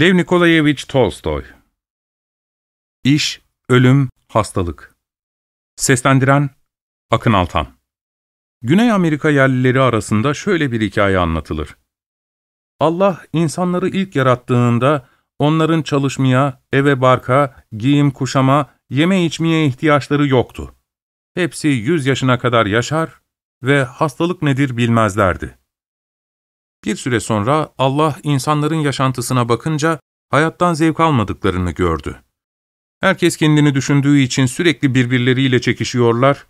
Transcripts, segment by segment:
Lev Nikolayevich Tolstoy İş, Ölüm, Hastalık Seslendiren Akın Altan Güney Amerika yerlileri arasında şöyle bir hikaye anlatılır. Allah insanları ilk yarattığında onların çalışmaya, eve barka, giyim kuşama, yeme içmeye ihtiyaçları yoktu. Hepsi yüz yaşına kadar yaşar ve hastalık nedir bilmezlerdi. Bir süre sonra Allah insanların yaşantısına bakınca hayattan zevk almadıklarını gördü. Herkes kendini düşündüğü için sürekli birbirleriyle çekişiyorlar,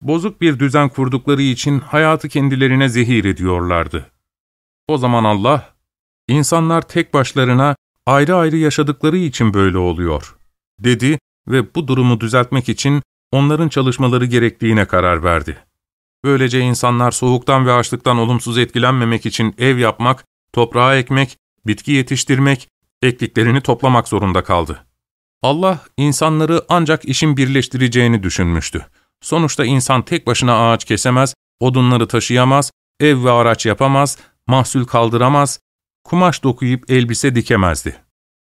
bozuk bir düzen kurdukları için hayatı kendilerine zehir ediyorlardı. O zaman Allah, insanlar tek başlarına ayrı ayrı yaşadıkları için böyle oluyor, dedi ve bu durumu düzeltmek için onların çalışmaları gerektiğine karar verdi. Böylece insanlar soğuktan ve açlıktan olumsuz etkilenmemek için ev yapmak, toprağa ekmek, bitki yetiştirmek, ektiklerini toplamak zorunda kaldı. Allah insanları ancak işin birleştireceğini düşünmüştü. Sonuçta insan tek başına ağaç kesemez, odunları taşıyamaz, ev ve araç yapamaz, mahsul kaldıramaz, kumaş dokuyup elbise dikemezdi.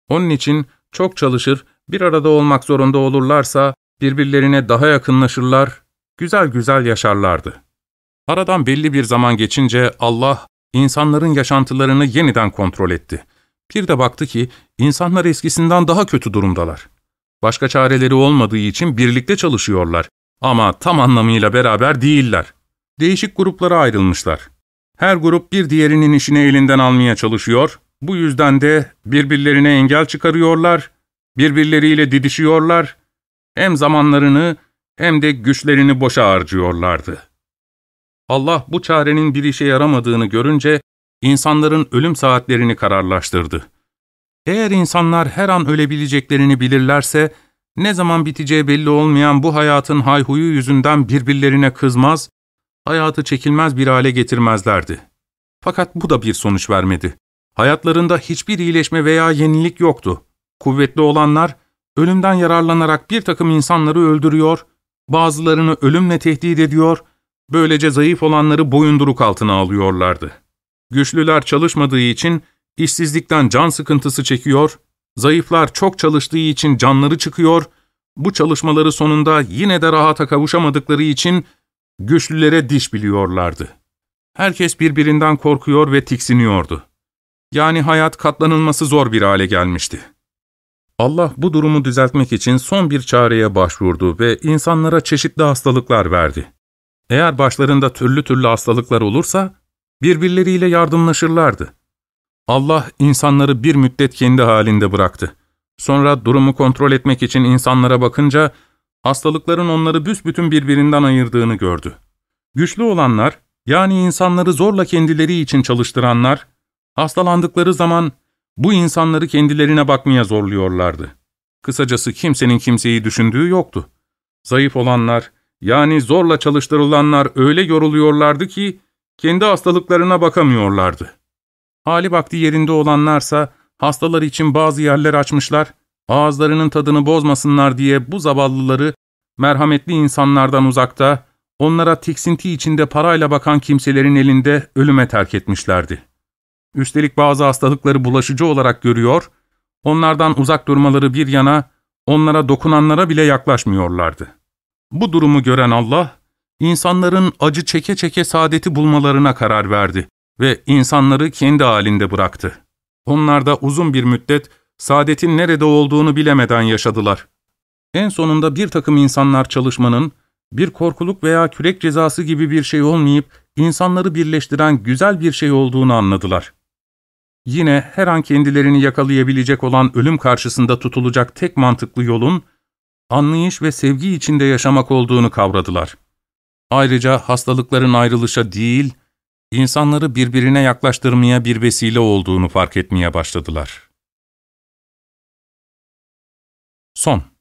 Onun için çok çalışır, bir arada olmak zorunda olurlarsa birbirlerine daha yakınlaşırlar, güzel güzel yaşarlardı. Aradan belli bir zaman geçince Allah, insanların yaşantılarını yeniden kontrol etti. Bir de baktı ki, insanlar eskisinden daha kötü durumdalar. Başka çareleri olmadığı için birlikte çalışıyorlar ama tam anlamıyla beraber değiller. Değişik gruplara ayrılmışlar. Her grup bir diğerinin işini elinden almaya çalışıyor, bu yüzden de birbirlerine engel çıkarıyorlar, birbirleriyle didişiyorlar, hem zamanlarını hem de güçlerini boşa harcıyorlardı. Allah bu çarenin bir işe yaramadığını görünce insanların ölüm saatlerini kararlaştırdı. Eğer insanlar her an ölebileceklerini bilirlerse, ne zaman biteceği belli olmayan bu hayatın hayhuyu yüzünden birbirlerine kızmaz, hayatı çekilmez bir hale getirmezlerdi. Fakat bu da bir sonuç vermedi. Hayatlarında hiçbir iyileşme veya yenilik yoktu. Kuvvetli olanlar, ölümden yararlanarak bir takım insanları öldürüyor, bazılarını ölümle tehdit ediyor, böylece zayıf olanları boyunduruk altına alıyorlardı. Güçlüler çalışmadığı için işsizlikten can sıkıntısı çekiyor, zayıflar çok çalıştığı için canları çıkıyor, bu çalışmaları sonunda yine de rahata kavuşamadıkları için güçlülere diş biliyorlardı. Herkes birbirinden korkuyor ve tiksiniyordu. Yani hayat katlanılması zor bir hale gelmişti. Allah bu durumu düzeltmek için son bir çareye başvurdu ve insanlara çeşitli hastalıklar verdi. Eğer başlarında türlü türlü hastalıklar olursa, birbirleriyle yardımlaşırlardı. Allah insanları bir müddet kendi halinde bıraktı. Sonra durumu kontrol etmek için insanlara bakınca, hastalıkların onları büsbütün birbirinden ayırdığını gördü. Güçlü olanlar, yani insanları zorla kendileri için çalıştıranlar, hastalandıkları zaman bu insanları kendilerine bakmaya zorluyorlardı. Kısacası kimsenin kimseyi düşündüğü yoktu. Zayıf olanlar, yani zorla çalıştırılanlar öyle yoruluyorlardı ki, kendi hastalıklarına bakamıyorlardı. Hali vakti yerinde olanlarsa, hastalar için bazı yerler açmışlar, ağızlarının tadını bozmasınlar diye bu zavallıları, merhametli insanlardan uzakta, onlara tiksinti içinde parayla bakan kimselerin elinde ölüme terk etmişlerdi. Üstelik bazı hastalıkları bulaşıcı olarak görüyor, onlardan uzak durmaları bir yana, onlara dokunanlara bile yaklaşmıyorlardı. Bu durumu gören Allah, insanların acı çeke çeke saadeti bulmalarına karar verdi ve insanları kendi halinde bıraktı. Onlar da uzun bir müddet saadetin nerede olduğunu bilemeden yaşadılar. En sonunda bir takım insanlar çalışmanın, bir korkuluk veya kürek cezası gibi bir şey olmayıp, insanları birleştiren güzel bir şey olduğunu anladılar. Yine her an kendilerini yakalayabilecek olan ölüm karşısında tutulacak tek mantıklı yolun, anlayış ve sevgi içinde yaşamak olduğunu kavradılar. Ayrıca hastalıkların ayrılışa değil, insanları birbirine yaklaştırmaya bir vesile olduğunu fark etmeye başladılar. Son